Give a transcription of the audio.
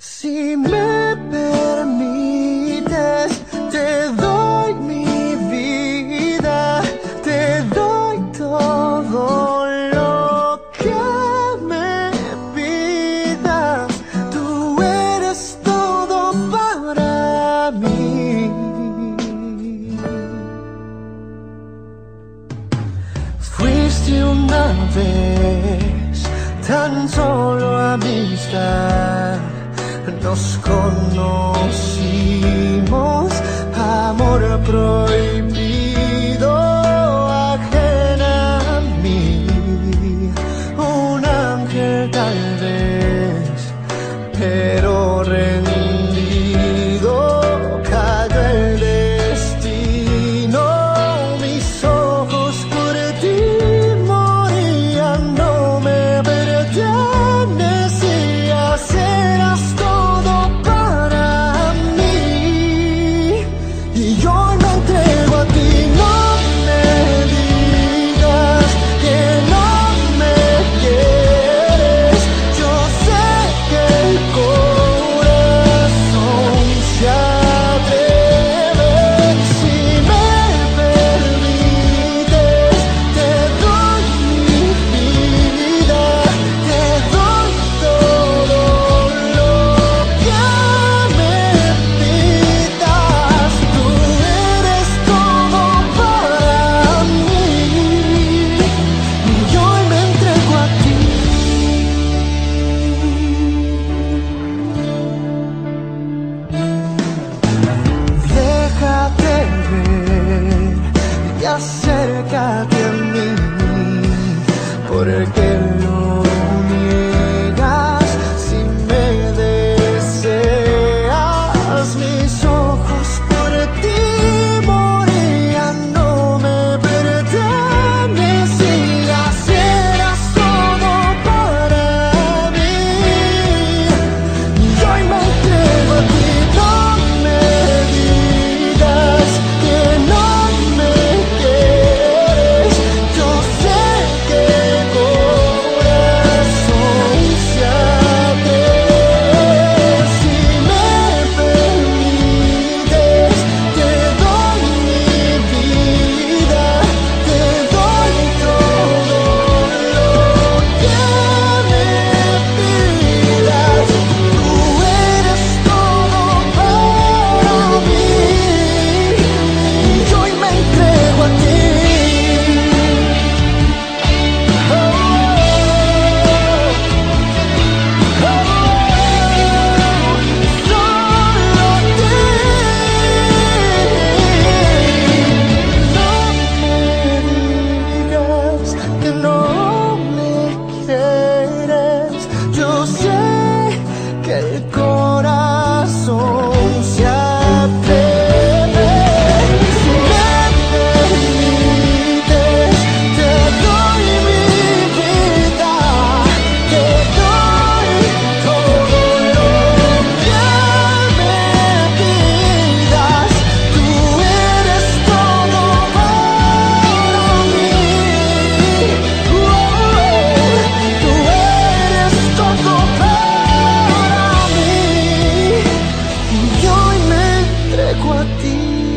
Si me permites, te doy mi vida, te doy todo lo que me pidas. Tú eres todo para mí. Fuiste una vez tan solo amistad. Nos conocimos, amor prohibido acércate a mí, porque 地